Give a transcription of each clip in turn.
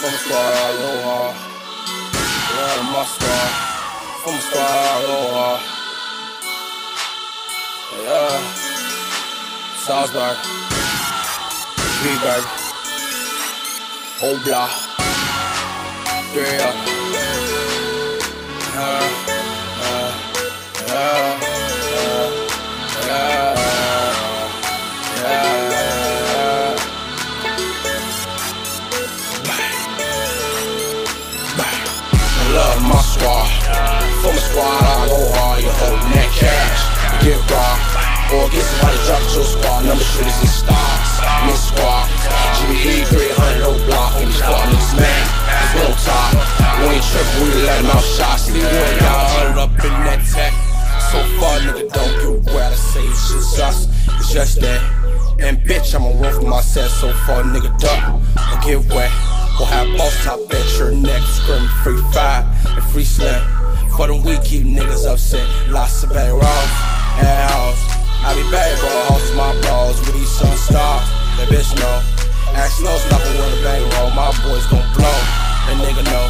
From the squad, aloha. Yeah, my squad. From the squad, aloha. Yeah. Salzburg. Viberg. Obla. Yeah. Uh, uh, yeah. Squad, I go hard. You holding that cash. Get raw. Or get somebody drop your squad. Number shooters and stars. Miss squad. GBE 300 no block. And these squad niggas man. No top. We ain't tripping, we let them out shots. See, we ain't 100 up in that tech. So far, nigga, don't get wet. I say it's just us. It's just that. And bitch, I'ma run for myself so far, nigga, duck. Or get wet. Or have boss top at your neck, screaming free five and free slam. For them weak, keep niggas upset. Lots of bad rolls and house. I be bad, bro. House my balls with these sun stars. That bitch know. Ask no stop and win a bang roll. My boys gon' blow. That nigga know.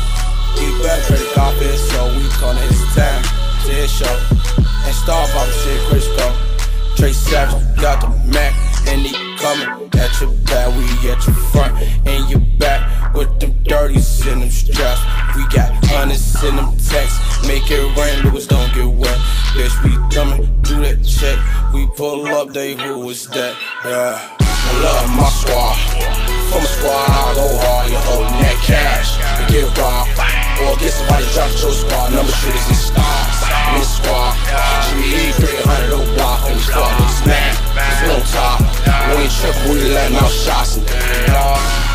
He better pretty confident, so we gonna hit time to his show. And star pop shit, Crisco. Trey Savage got the Mac, and he coming at your back. We at your front and your back with them dirties in them straps. We got hundreds in them texts. Make it rain, Lewis don't get wet. Bitch, we coming through that check. We pull up, they who is that? Yeah, I love my squad. From a squad, I go hard. You holding that cash. Get raw. Or get somebody drop your squad. Number shooters and stars. Miss squad. GE 300 no block. And fuck niggas mad. There's no top. We ain't tripping, we letting out shots. And,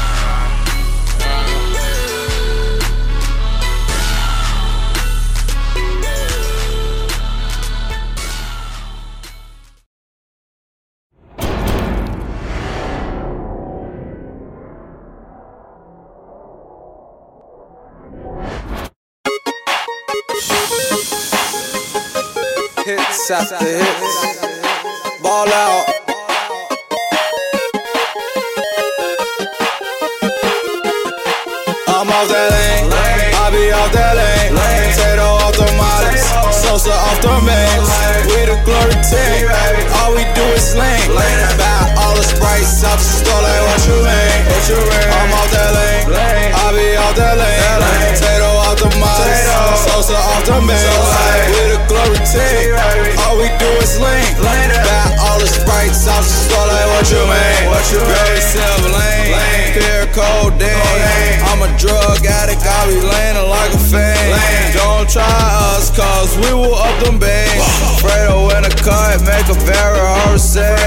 Hits after hits. Ball out. I'm off that lane. I be off that lane. Tadoe off the models. Sosa off the mains. We the glory team. All we do is sling. Buy all the sprites out the store like what you mean? I'm off that lane. I be off that lane. Tadoe off the models. Sosa off the mains. Is all the sprites out the store like what you mean? What you mean? Silver lane. Pure codeine. I'm a drug addict. I be laying like a fiend. Don't try us, cause we will up them bangs. Fredo in a cut, make a very hard say.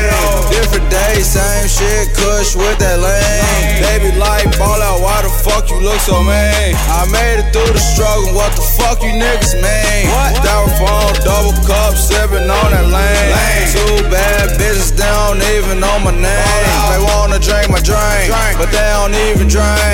Different day, same shit, kush with that lane. Baby, like ball out, why the fuck you look so mean? I made it through the struggle, what the fuck you niggas mean? Styrofoam, double cup, sipping on that lane. Two bad bitches, they don't even know my name. They wanna drink my drink, but they don't even drink.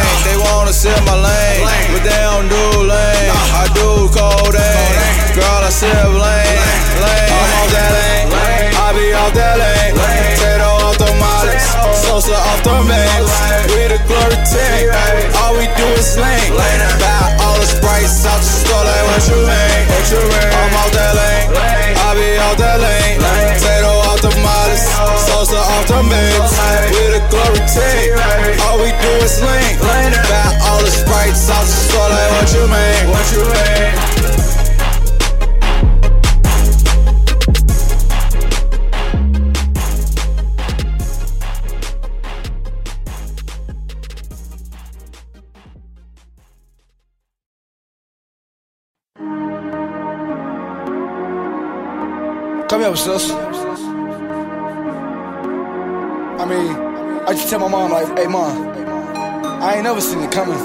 They wanna my lane, but they don't do lane. I do codeine, girl, I sip lane. lane. I'm off that lane, I be off that lane. Tadoe off the mileage, Sosa off the mains. We the glory team, all we do is link. Buy all the sprites. Out the store like what you mean? What you mean? I'm off that lane, off the mains. We the glory team, all we do is link. Buy all the sprites out the store like what you mean? What you mean? Come here, sis. I mean, I just tell my mom, like, hey, mom, I ain't never seen it coming.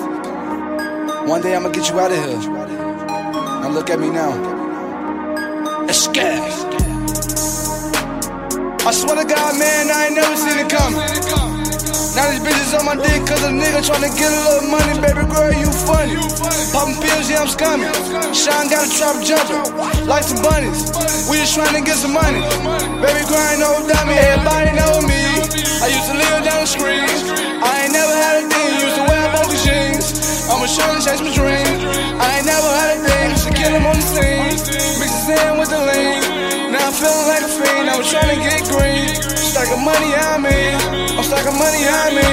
One day I'm gonna get you out of here. Now look at me now. Scared. I swear to God, man, I ain't never seen it coming. Now these bitches on my dick cause a nigga tryna get a little money. Baby girl, you funny. Poppin' pills, yeah, I'm scumming. Sean got a trap jumping. Like some bunnies. We just tryna get some money. Baby girl, ain't no dummy. Everybody know me. I used to live down the street. I ain't never had a thing. Used to wear bogus jeans. Tryna chase my dream. I ain't never had a thing, to kill him on the scene. Mix his in with the lean. Now I'm feeling like a fiend, I was tryna get green. Stacking money on me, I'm stacking money on me.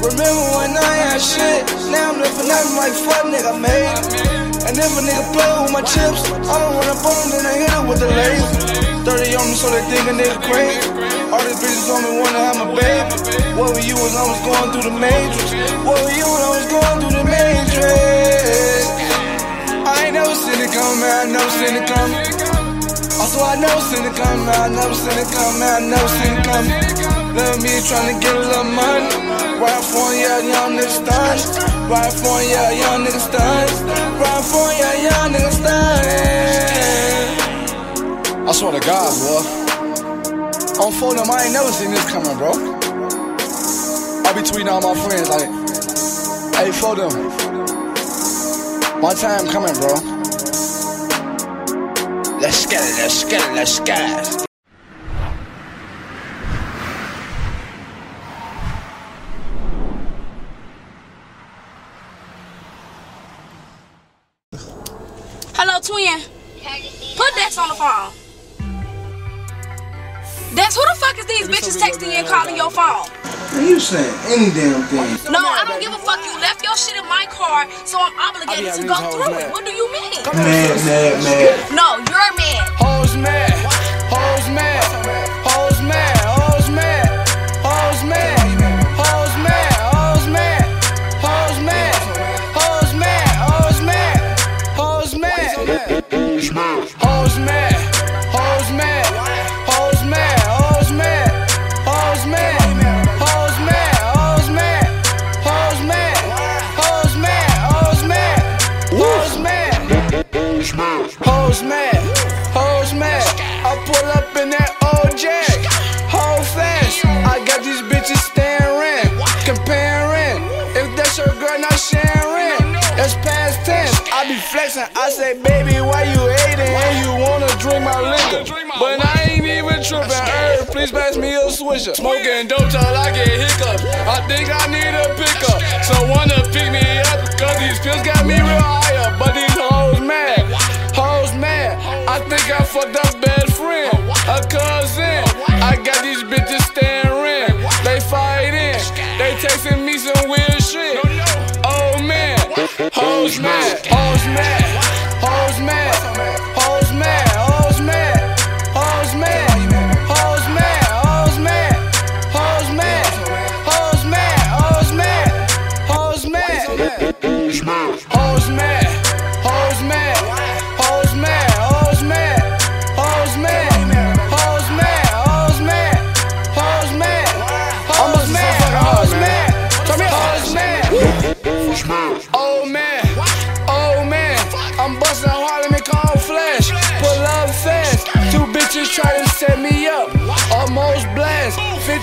Remember when I had shit, now I'm living nothing like fuck nigga made. And if a nigga play with my chips, I don't on him, then I hit him with the laser. 30 on me, so they think a nigga. All these bitches on me wanna have my baby. What were you when I was going through the matrix? What were you when I was going through the matrix? I ain't never seen it come, man, I never seen it come. Also, I never seen it come, man, I never seen it come, man, I never seen it come. Little me tryna get a little money. Right for yeah, young nigga stunned. Right for yeah, young nigga stunned. Right for yeah, young nigga stunned. I swear to God, boy. On phone them, I ain't never seen this coming, bro. I be tweeting all my friends like, hey, for them. My time coming, bro. Let's get it, let's get it, let's get it. You saying any damn thing. No, I don't give a fuck. You left your shit in my car, so I'm obligated to go through it. What do you mean? Mad, mad, mad. No, you're mad. Hoes mad, hoes mad, hoes mad, hoes mad, hoes mad, hoes mad, hoes mad, hoes mad, hoes mad, hoes mad, hoes mad, hoes mad, hoes mad, flexing. I say, baby, why you hating? And you wanna drink my liquor, but I ain't even tripping. Herb, please pass me a swisher. Smoking dope till I get hiccups. I think I need a pickup. So wanna pick me up, cause these pills got me real high up. But these hoes mad, hoes mad. I think I fucked up best friend, a cousin. I got these bitches staring, Who's mad? All's mad.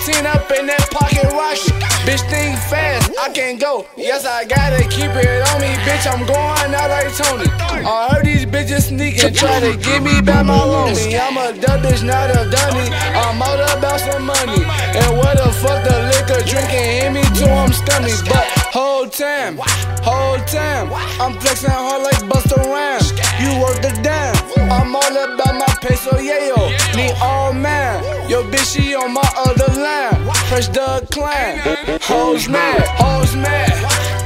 15 up in that pocket rocket. Bitch think fast, I can't go. Yes, I gotta keep it on me, bitch. I'm going out like Tony. I heard these bitches sneaking, try to get me back my lonely. I'm a dumb bitch, not a dummy. I'm all about some money. And what the fuck the liquor drinking hit me till I'm scummy. But whole time, whole time, I'm flexing hard like Busta Rhymes. You worth the dime. I'm all about my peso, yeah, yo. Me all man. Yo, bitch, she on my other line. Fresh the clan. Hoes mad, hoes mad,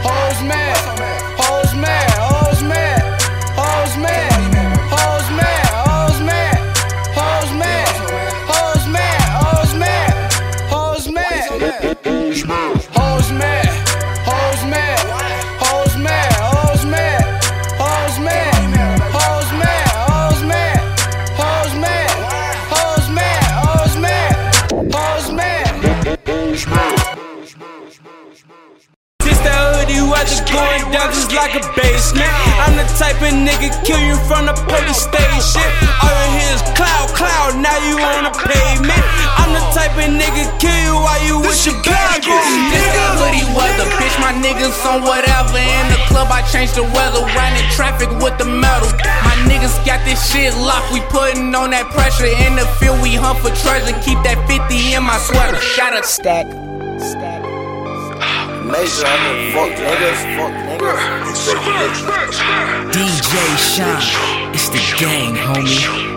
hoes mad, putting on that pressure. In the field, we hunt for treasure. Keep that 50 in my sweater. Got a stack. Stack. major. I fuck niggas, fuck niggas. DJ Shine, it's the gang, homie.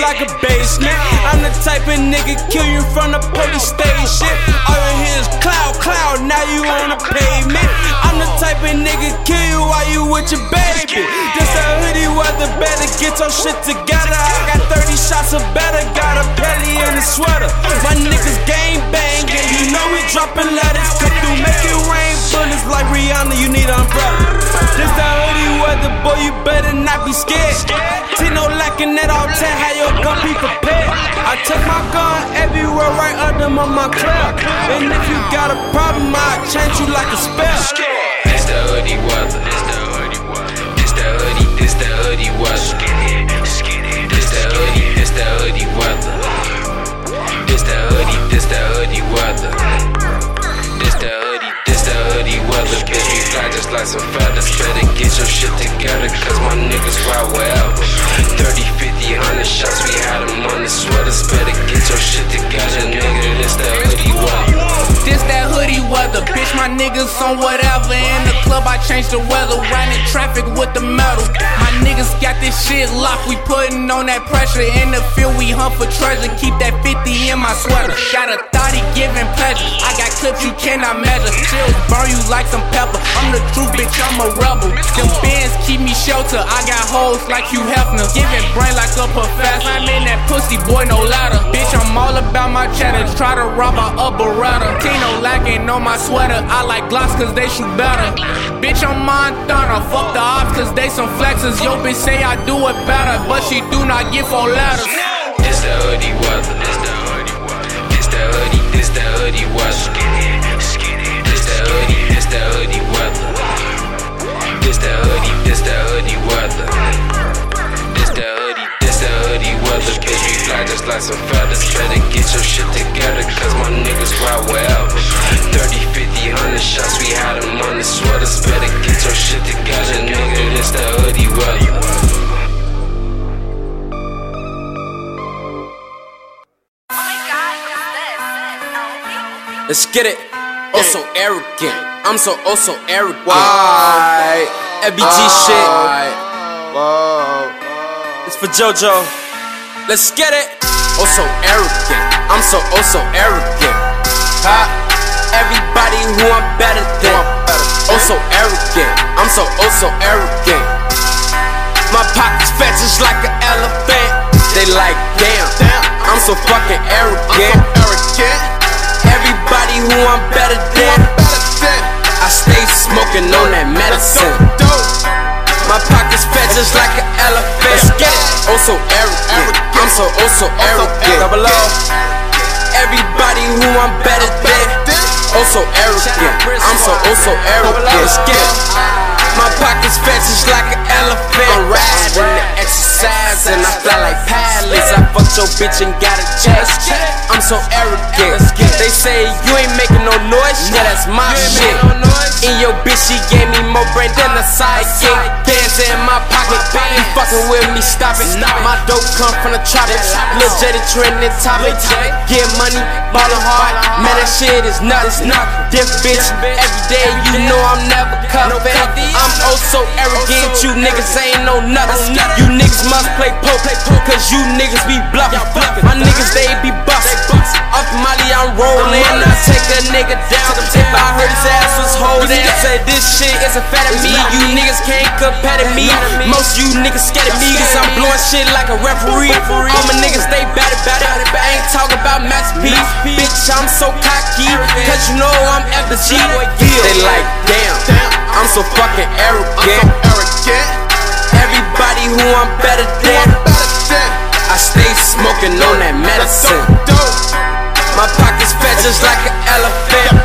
Like a basement. I'm the type of nigga kill you from the police station. All you hear is cloud, cloud, now you on the pavement. I'm the type of nigga kill you while you with your baby. This that hoodie weather, better get your shit together. I got 30 shots of better, got a pelly in the sweater. My niggas gang bang, and you know we dropping letters. Come through, make it rain, bullets like Rihanna, you need an umbrella. This that hoodie weather, boy, you better not be scared. Tino lacking that all ten, how your gun be prepared. I take my gun everywhere, right under my, my club. And if you got a problem, I'll change you like a spell. This the hoodie weather. This the hoodie, this the hoodie weather. This the hoodie, this the hoodie weather. This the hoodie, this the hoodie weather. Hoodie. Bitch, we fly just like some feathers. Better get your shit together, cause my niggas ride wherever. 30, 50, 100 shots, we had them on the sweaters. Better get your shit together, nigga. This the hoodie weather. This that hoodie weather, bitch. My niggas on whatever. In the club, I change the weather. Riding traffic with the metal. My niggas got this shit locked. We putting on that pressure. In the field, we hunt for treasure. Keep that 50 in my sweater. Got a thotty giving pleasure. I got clips you cannot measure. Chills burn you like some pepper. I'm the truth, bitch. I'm a rebel. Them bands keep me shelter. I got hoes like you Hefner. Giving brain like a professor. I'm in that pussy, boy, no ladder. Bitch, I'm all about my cheddar. Try to rob a up Beretta. Tino lacking on my sweater. I like Glocks cause they shoot better. Bitch, I'm Montana. Fuck the ops cause they some flexes. Yo, bitch say I do it better, but she do not get four letters. This the hoodie weather. This the hoodie weather. This the hoodie. This the hoodie weather. This the hoodie. The hoodie weather. This the hoodie. This the hoodie weather. This the hoodie. This the hoodie weather. Bitch, we fly just like some feathers. Better get your shit together, cause my niggas ride wherever. 30, 50, 100 shots, we had them on the sweaters. Better get your shit together, nigga. This the hoodie weather. Let's get it. Oh, so arrogant. I'm so, oh, so arrogant. Why? FBG shit. Whoa. It's for JoJo. Let's get it. Oh, so arrogant. I'm so, oh, so arrogant. Ha. Everybody who I'm better than. Oh, so arrogant. I'm so, oh, so arrogant. My pockets fat just like an elephant. They like, damn, I'm so fucking arrogant. Everybody smoking on that medicine. My pockets fat just like an elephant. Oh so arrogant. I'm so oh so arrogant. Double O. Everybody who I'm better than. Oh so arrogant. I'm so oh so arrogant. My pockets fat just like an elephant. I'm riding the and I fly like pilots. I fucked your bitch and got a check. I'm so arrogant. They say you ain't making no noise. Yeah, that's my shit. In your bitch, she gave me more brain than a sidekick. Bands in my pocket. You fucking with me, stop it. My dope come from the tropics. Lil' Jada trending topic. Get money, ballin' hard. Man, that shit is nuts. Diff bitch, every day you know I'm never cuffing. I'm oh so arrogant, you niggas ain't no nuts. You niggas must play poke, cause you niggas be bluffing. My niggas, they be bustin'. Off Molly, I'm rolling. I take a nigga down. If I heard his ass was holding, say this shit is a fat of me. You niggas can't compare to me. Most you niggas scared of me cause I'm blowing shit like a referee. All my niggas, they bad about it. I ain't talking about masterpiece. Bitch, I'm so cocky, cause you know I'm FG. They like, damn, I'm so fucking arrogant. Everybody who I'm better than. I stay smoking on that medicine. My pockets fat just like an elephant.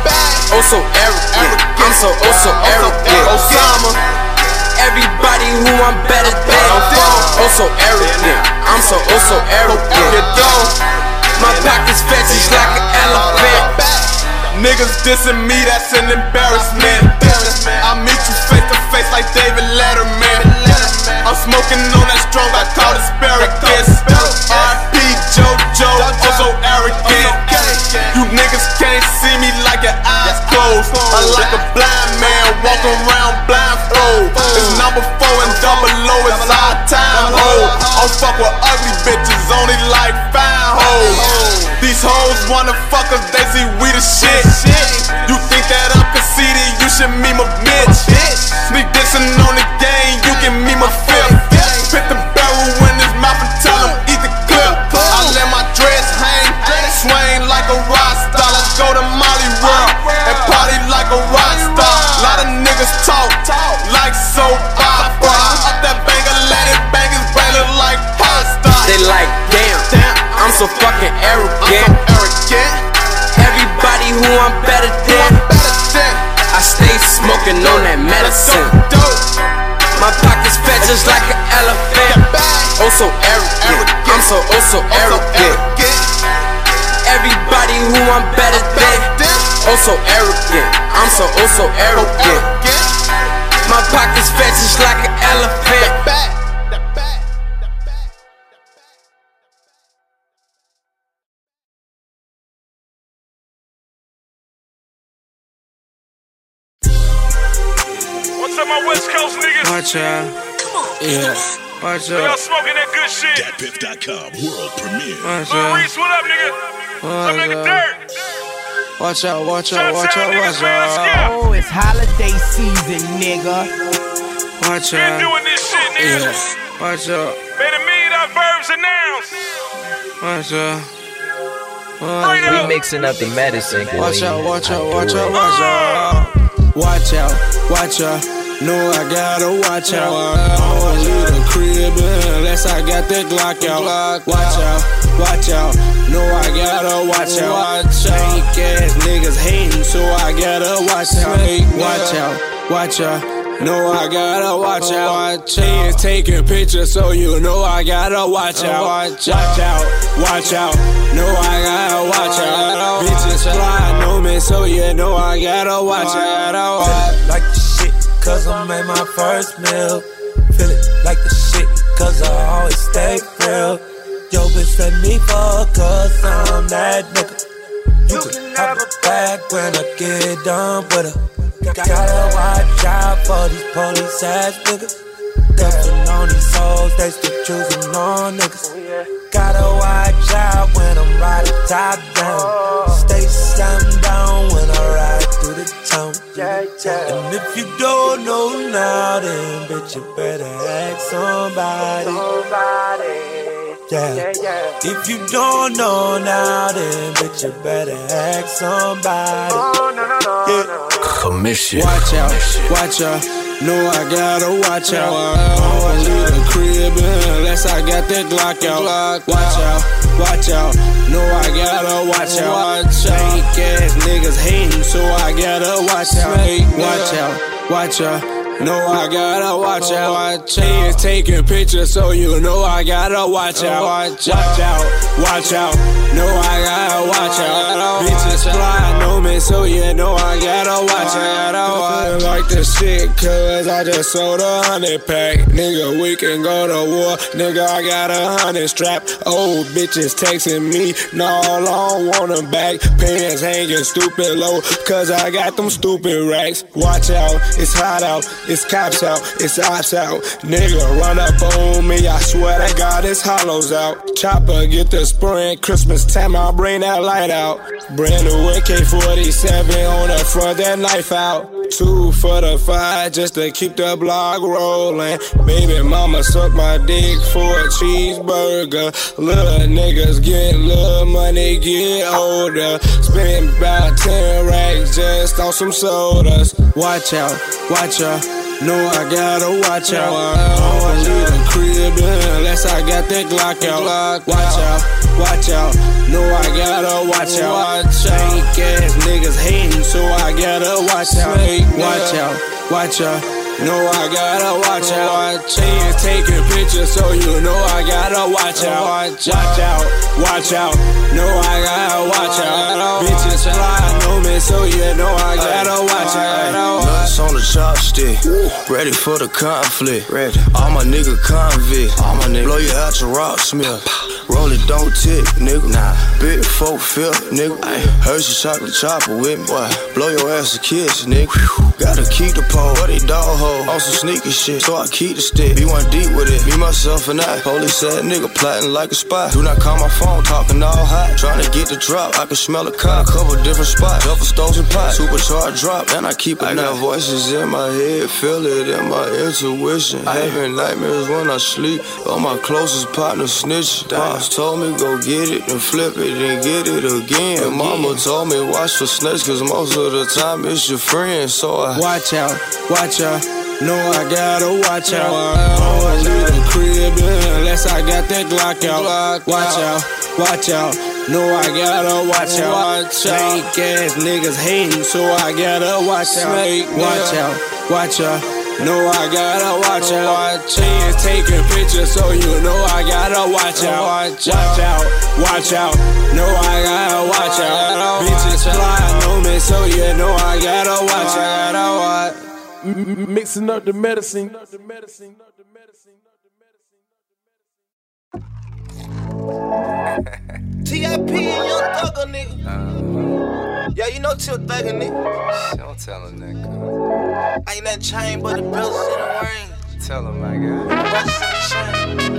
Oh, so arrogant. I'm so, oh, so arrogant. Osama. Everybody who I'm better than. Oh, so arrogant. I'm so, oh, so arrogant. My pockets fat just like an elephant. Niggas dissing me, that's an embarrassment. I meet you face to face like David Letterman. Smoking on that strong, I call it asparagus. RP JoJo, also arrogant. You niggas can't see me like your eyes closed. I like a blind man walking around blindfold. It's number four and double low is all time hold. I'll fuck with ugly bitches, only like fine hoes. These hoes wanna fuck us, they see we the shit. You think that I'm conceited, Oh, so arrogant. I'm so, oh, so arrogant. Everybody who I'm better than. Oh, so arrogant. I'm so, oh, so arrogant. My pockets fat like an elephant. What's up, my West Coast niggas? Watch out. Yeah. Watch Y'all out. smoking that good shit. DatPiff.com world premiere. Watch Lil out. Reese, what up, nigga? Some Watch nigga out. dirt. Watch out. Watch out. Watch out. Watch out. Oh, it's holiday season, nigga. Watch Been out. doing this shit, nigga. Yeah. Watch out. Made a million dollar verbs announced. Watch out. Freedom. We mixing up the medicine. boy. Watch out, watch out, watch out, watch out. Watch out, watch out. No, I gotta watch out. I don't leave the crib unless I got that Glock out. Watch out, watch out. No, I gotta watch out. Fake ass niggas hating, so I gotta watch out. Watch out, watch out. No, I gotta watch out. Chains taking pictures, so you know I gotta watch out. Watch out, watch out. No, I gotta watch out. Bitches fly know me, so you know I gotta watch out. Like cause I made my first meal. Feel it like the shit, cause I always stay real. Yo, bitch, let me fuck, cause I'm that nigga. You can have a back when I get done with her. Gotta watch out for these police ass niggas. Duffin' on these hoes, they still choosing on niggas. Oh, Gotta watch out when I'm riding top down. Oh. Stay slammed down when I ride through the town. And if you don't know now, then bitch, you better ask somebody. Yeah. If you don't know now, then bitch, you better ask somebody. Oh, yeah. Commission. Watch out, watch out. No, I gotta watch out. I don't leave the crib unless I got that Glock out. Watch out, watch out. No, I gotta watch out. Fake ass niggas hating, so I gotta watch out. Watch out, watch out. No, I gotta watch out. Chains taking pictures, so you know I gotta watch out. Watch out, watch out. No, I gotta watch out. Bitches fly know me, so you know I gotta watch out. Like the shit, cause I just sold a hundred pack. Nigga, we can go to war. Nigga, I got a hundred strap. Old bitches texting me, no, I don't want them back. Pants hanging stupid low, cause I got them stupid racks. Watch out, it's hot out, it's cops out, it's ops out. Nigga, run up on me, I swear to God, it's hollows out. Chopper, get the spring, Christmas time, I'll bring that light out. Brand new AK 47 on the front, that knife out. Two for the five just to keep the block rolling. Baby mama suck my dick for a cheeseburger. Little niggas get little money, get older. Spend about 10 racks just on some sodas. Watch out, watch out. No, I gotta watch out. I don't leave the crib unless I got that Glock out. Watch out, watch out. No, I gotta watch out. Fake ass niggas hating, so I gotta watch out. Watch out, watch out. No, I gotta watch out. Chains taking pictures, so you know I gotta watch out. Watch out, watch out. No, I gotta watch out. Bitches fly know me, so you know I gotta watch out. Nuts on the chopstick, ready for the conflict. Ready. All my nigga convict, all my nigga blow you out your rock smith. Roll it, don't tick, nigga. Nah. Big folk feel, nigga. Hershey chocolate chopper with me. What? Blow your ass a kiss, nigga. Gotta keep the pole, but they dog hole. On some sneaky shit, so I keep the stick. Be one deep with it, me, myself, and I. Police said nigga plotting like a spy. Do not call my phone, talking all hot. Trying to get the drop, I can smell a car. Couple different spots, double stoves and pots. Supercharged drop, and I keep it I got voices in my head, feel it in my intuition. I having nightmares when I sleep. All my closest partners snitch. Pops told me go get it and flip it and get it again. Mama told me watch for snakes, cause most of the time it's your friend. So I watch out, watch out. No, I gotta watch out. I don't leave the crib unless I got that Glock out. Watch out, watch out. No, I gotta watch out. Watch out. Ass niggas hating, so I gotta watch out. Watch out, watch out. No, I gotta watch out. Chains taking pictures, so you know I gotta watch out. Watch out, watch out. No, I gotta watch out. Bitches fly no me, so you know I gotta watch out. Mixing up the medicine. TIP and Young Thugger, nigga. Uh-huh. Yeah, you know Till Thugger, nigga. Don't tell him that, cuz. Ain't nothing changed but the bells in the ring. Tell him, my guy.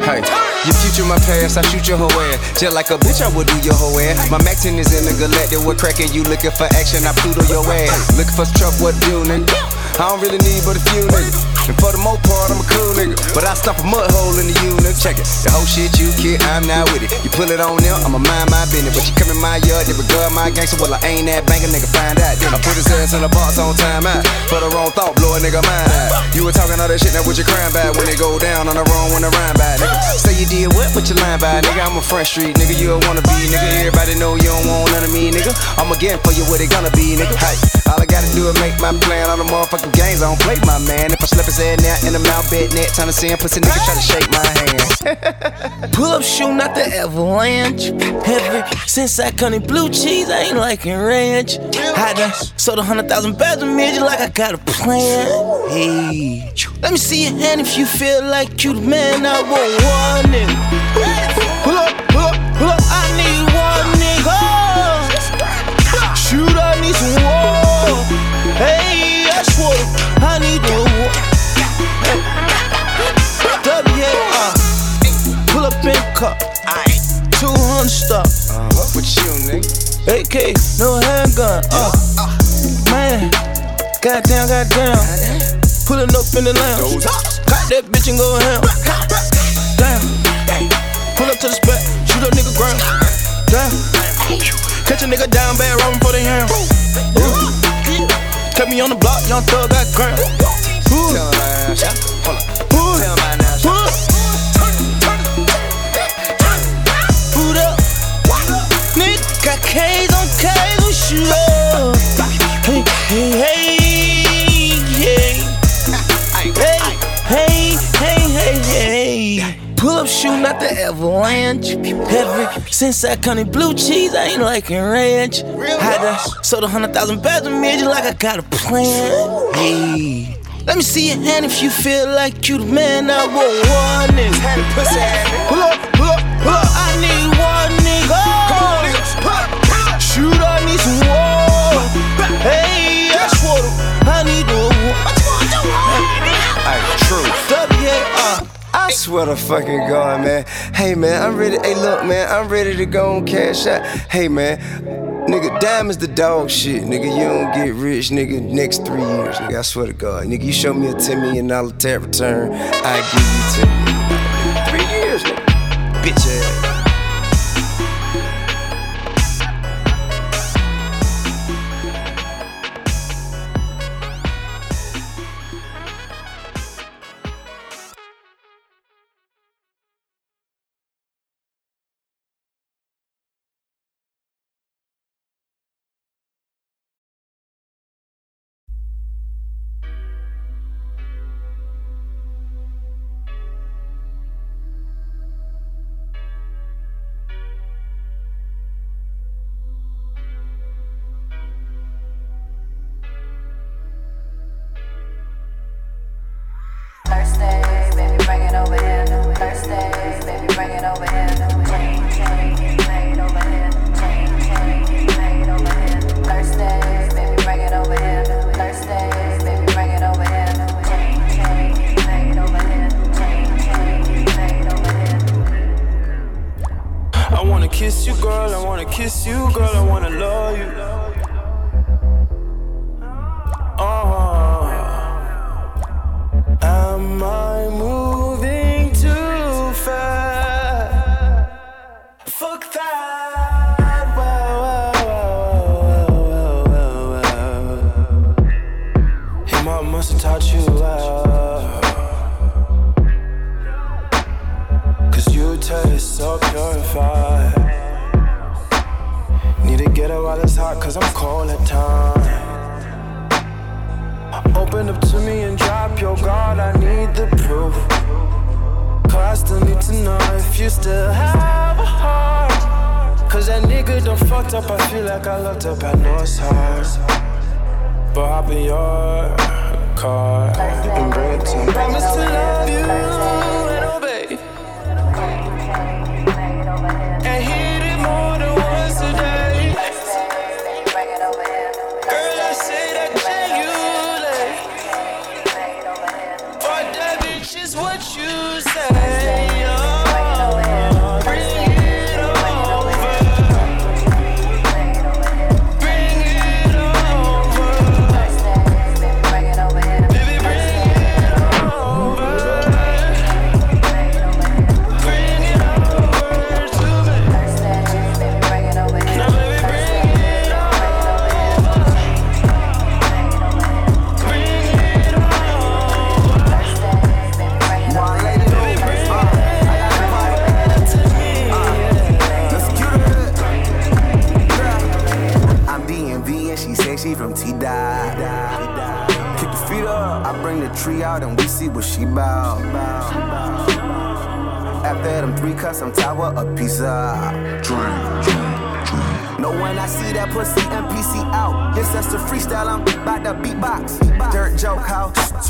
Hey, you future my past, I shoot your whole ass. Just like a bitch, I would do your whole ass. My Mac 10 is in the galactic, what cracking? You looking for action, I Pluto your ass. Looking for trouble, what do, nigga? I don't really need but a few niggas. And for the most part, I'm a cool nigga. But I stomp a mud hole in the U, nigga. Check it. The whole shit you kid, I'm not with it. You pull it on them, I'ma mind my business. But you come in my yard, they regard my gangster. Well, I ain't that banker, nigga, find out. Then I put his ass in the box on time out. For the wrong thought, blow a nigga mind out. You were talking all that shit, now what you crying about? When it go down on the wrong, when the rhyme by, nigga. Say you did what, but you lying by, nigga. I'm a front street, nigga. You a wanna be, nigga. Everybody know you don't want none of me, nigga. I'ma get for you what it gonna be, nigga. Hey, all I gotta do is make my plan on the motherfucking games. I don't play my man. If I slip his head now in the mouth, bed net, trying to see him, pussy nigga try to shake my hand. Pull up shooting out the avalanche. Ever since I come in blue cheese, I ain't liking ranch. I done sold a hundred thousand bags of midget like I got a plan. Hey, let me see your hand if you feel like you the man. I want one nigga. Pull up, pull up, pull up. I need one nigga. Shoot, I need some war. Hey, I need the war. W uh, pull up in cup. 200 stop. Uh, what with you, nigga? AK, no handgun. Uh, man, goddamn, goddamn. Pulling up in the lamb. Got that bitch and go ham. Damn. Pull up to the spot, shoot a nigga ground. Damn. Catch a nigga down bad, robbing for the ham. Ooh. Kept me on the block, young thug got grand. Ooh. Tell him my ass. Up. Ooh. Tell him my ass. Boot up. Nigga got K's on K's, we shoot up. The avalanche. Ever since I in blue cheese, I ain't liking ranch. I done sold a hundred thousand bags of midget like I got a plan. Hey. Let me see your hand if you feel like you the man. I want one. Pull up, pull up, pull up. I swear to fucking God, man. Hey, man, I'm ready. Hey, look, man, I'm ready to go on cash out. Hey, man, Nigga, diamonds the dog shit. Nigga, you don't get rich, nigga, next three years. Nigga, I swear to God. Nigga, you show me a $10 million tap return, I give you 10 million. Three years, nigga. Bitch ass. Wanna kiss you, girl. I wanna love you. Hot, cause I'm cold at times. Open up to me and drop your guard, I need the proof. Cause I still need to know if you still have a heart. Cause that nigga done fucked up, I feel like I locked up, I know it's hard. But hop in your car and it to. Promise to love you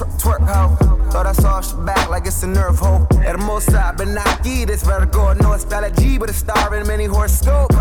Twerk, how? Thought I saw she back like it's a nerve hole. At the most side, but not ye, this vertigo. No, it's spell a G, but it's star in many horoscope.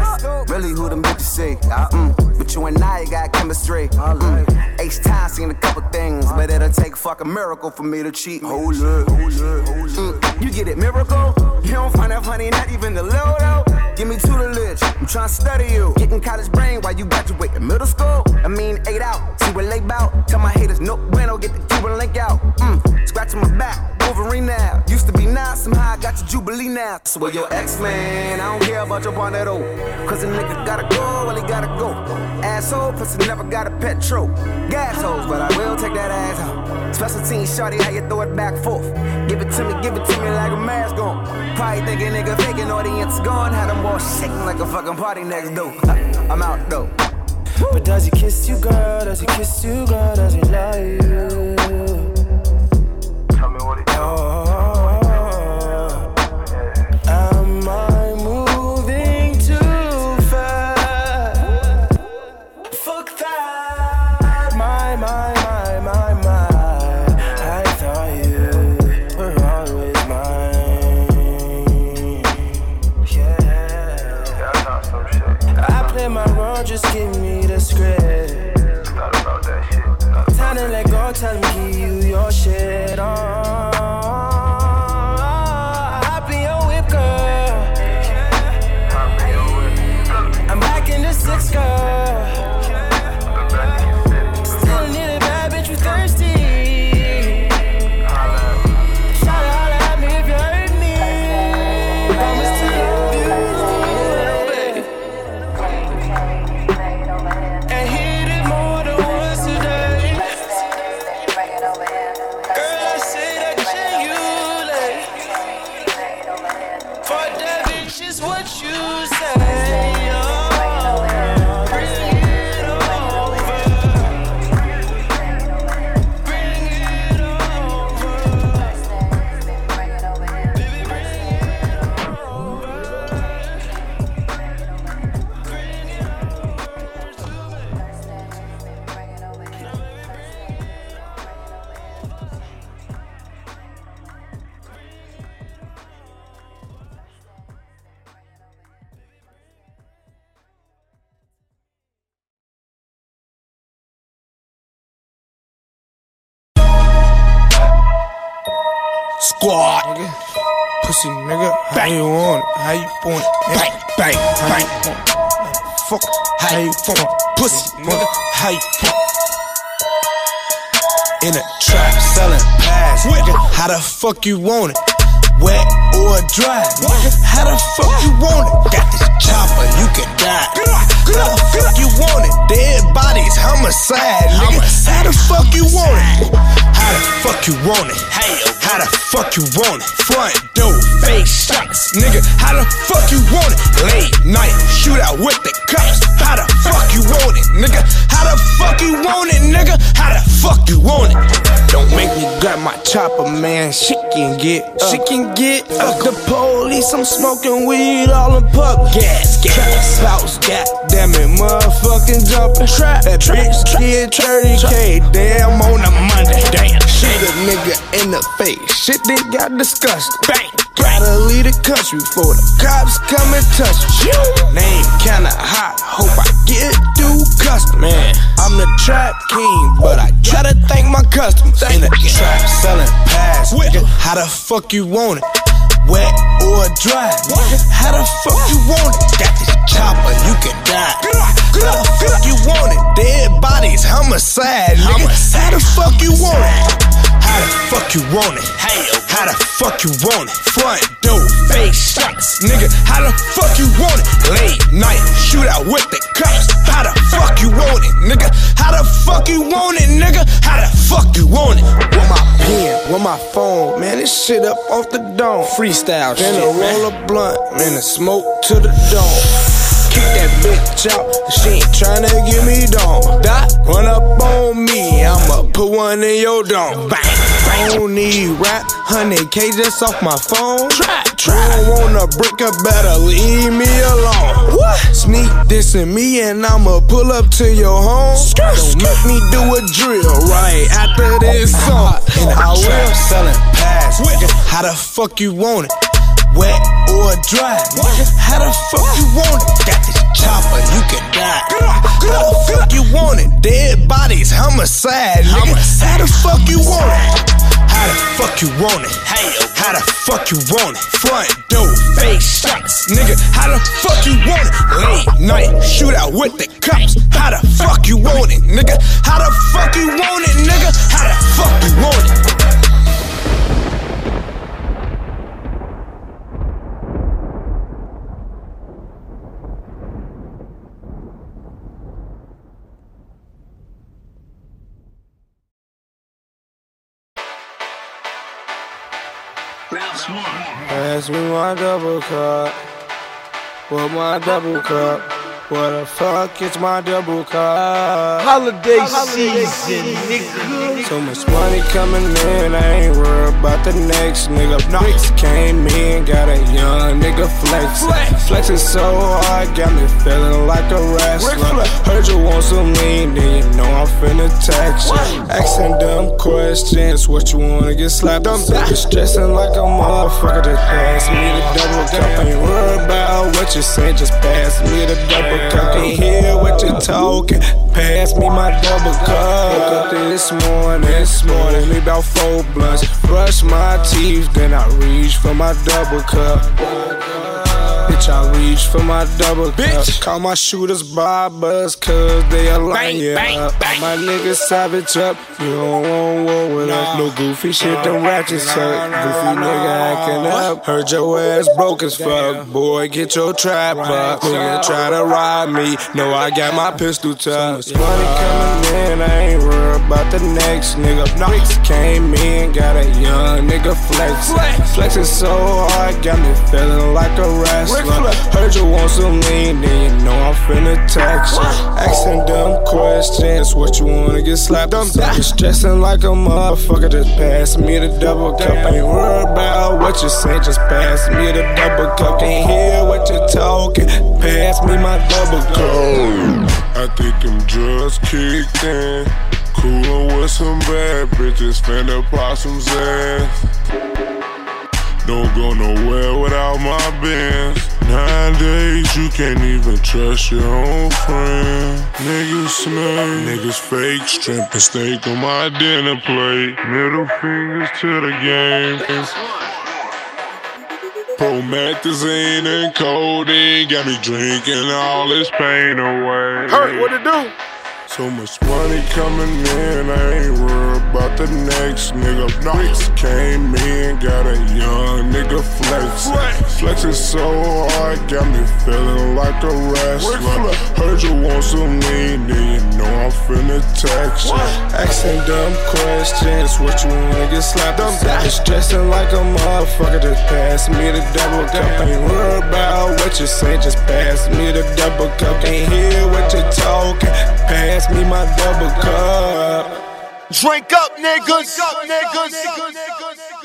Really, who them bitches say? Uh, mm. But you and I got chemistry. Mm. H time seen a couple things, but it'll take a fucking miracle for me to cheat. Hold up, hold up, hold up. Mm. You get it, miracle? You don't find that funny, not even the low though. Give me tutelage, I'm trying to study you. Getting college brain while you graduate in middle school. I mean, eight out, see what lay bout. Tell my haters, no bueno, get the Cuban link out. Mm, scratching my back, Wolverine now. Used to be nice, somehow I got your Jubilee now. So with your ex man, I don't care about your Bonetto. Cause a nigga gotta go, well, he gotta go. Asshole, pussy never got a petrol. Gas hoes, but I will take that ass home. Special team, shorty, how you throw it back forth. Give it to me, give it to me like a mask on. Probably thinking nigga faking, audience gone. Had them all shaking like a fucking party next door. I'm out though. But does he kiss you, girl? Does he kiss you, girl? Does he love you? Tell me give you your shit Bang, bang, bang. Fuck, how you want? Pussy nigga, how you it? In a trap, selling pass, nigga. How the fuck you want it? Wet or dry? Nigga, how the fuck you want it? Got this chopper, you can die. How the fuck you want it? Dead bodies, homicide, nigga. How the fuck you want it? How the fuck you want it? How the fuck you want it? Front door, face shots, nigga. How the fuck you want it? Late night shootout with the cops. How the fuck you want it, nigga? How the fuck you want it, nigga? How the fuck you want it? Don't make me grab my chopper, man. Shit can get, up. shit can get up. The police, I'm smoking weed all in public. Gas, gas, house, goddamn it, motherfucking jumping. Trap, that bitch get 30k, damn on a Monday. Damn, shoot a nigga in the face. Shit then got disgusting. Bang. Gotta leave the country before the cops come and touch you. Name kinda hot, hope I get through custom. Man, I'm the trap king, but I try to thank my customers. In the trap selling pass, nigga. How the fuck you want it? Wet or dry? How the fuck you want it? Got this chopper, you can die. How the fuck you want it? Dead bodies, homicide, nigga. How the fuck you want it? How the fuck you want it? How the fuck you want it? Front door, face shots, nigga. How the fuck you want it? Late night shootout with the cops. How the fuck you want it, nigga? How the fuck you want it, nigga? How the fuck you want it? With my pen, with my phone, man, this shit up off the dome. Freestyle shit, Then a roll a blunt, man, and smoke to the dome. Kick that bitch out, she ain't tryna give me dome. Dot, run up on me, I'ma put one in your dome. Bang, I don't need rap, 100k just off my phone. Trap, trap. Don't wanna brick up, better leave me alone. What? Sneak dissing me and I'ma pull up to your home. Don't make me do a drill right after this song. And I will selling pass. How the fuck you want it? Wet or dry? How the fuck you want it? Got this chopper, you can die. How the fuck you want it? Dead bodies, homicide, nigga. How the fuck you want it? How the fuck you want it? How the fuck you want it? Front door, face shots, nigga. How the fuck you want it? Late night shootout with the cops. How the fuck you want it, nigga? How the fuck you want it, nigga? How the fuck you want it? Pass me my double cup. What my double cup? What the fuck is my double cup? Holiday season, nigga. So much money coming in, I ain't worried about the next nigga. Bricks came in, got a young nigga flexing. Flexing so hard, got me feeling like a wrestler. Heard you want some lean, then you know I'm finna text you. Asking dumb questions, what you wanna get slapped? I'm stressing like a motherfucker, just pass me the double cup. Ain't worried about what you say, just pass me the double Can't hear what you're talking, pass me my double cup. Woke up this morning, this morning, me about four blunts. Brush my teeth, then I reach for my double cup. Bitch, I reach for my double Bitch. Call my shooters barbers, cause they align you up. All my niggas savage up, you don't want war with us. No goofy shit, them ratchets hurt. Goofy nigga acting up. Heard your ass broke as fuck. Boy, get your trap up. Nigga try to rob me. No, I got my pistol tucked. So money coming in, I ain't worried about the next nigga. Bricks came in, got a young nigga flexing. Flexing so hard, got me feeling like a wrestler. Heard you want some lean, then you know I'm finna text you. Asking dumb questions, what you wanna get slapped? I'm done stressing like a motherfucker. Just pass me the double cup. Ain't worried about what you say, just pass me the double cup. Can't hear what you're talking. Pass me my double cup. I think I'm just kicked in. Coolin' with some bad bitches, finna possum's ass. Don't go nowhere without my bands. Nowadays, you can't even trust your own friend. Niggas snake, niggas fake, shrimp and steak on my dinner plate. Middle fingers to the game. Promethazine and codeine got me drinking all this pain away. Hurt, what it do? So much money coming in, I ain't worried about the next nigga. Bricks came in, got a young nigga flex. Flexing so hard, got me feeling like a wrestler. Heard you want some lean, then you know I'm finna text you. Asking dumb questions, what you wanna get slapped? I'm just stressing like a motherfucker, just pass me the double cup. Ain't worried about what you say, just pass me the double cup. Can't hear what you're talking, pass me my double cup. Drink up, niggas. Drink up, niggas.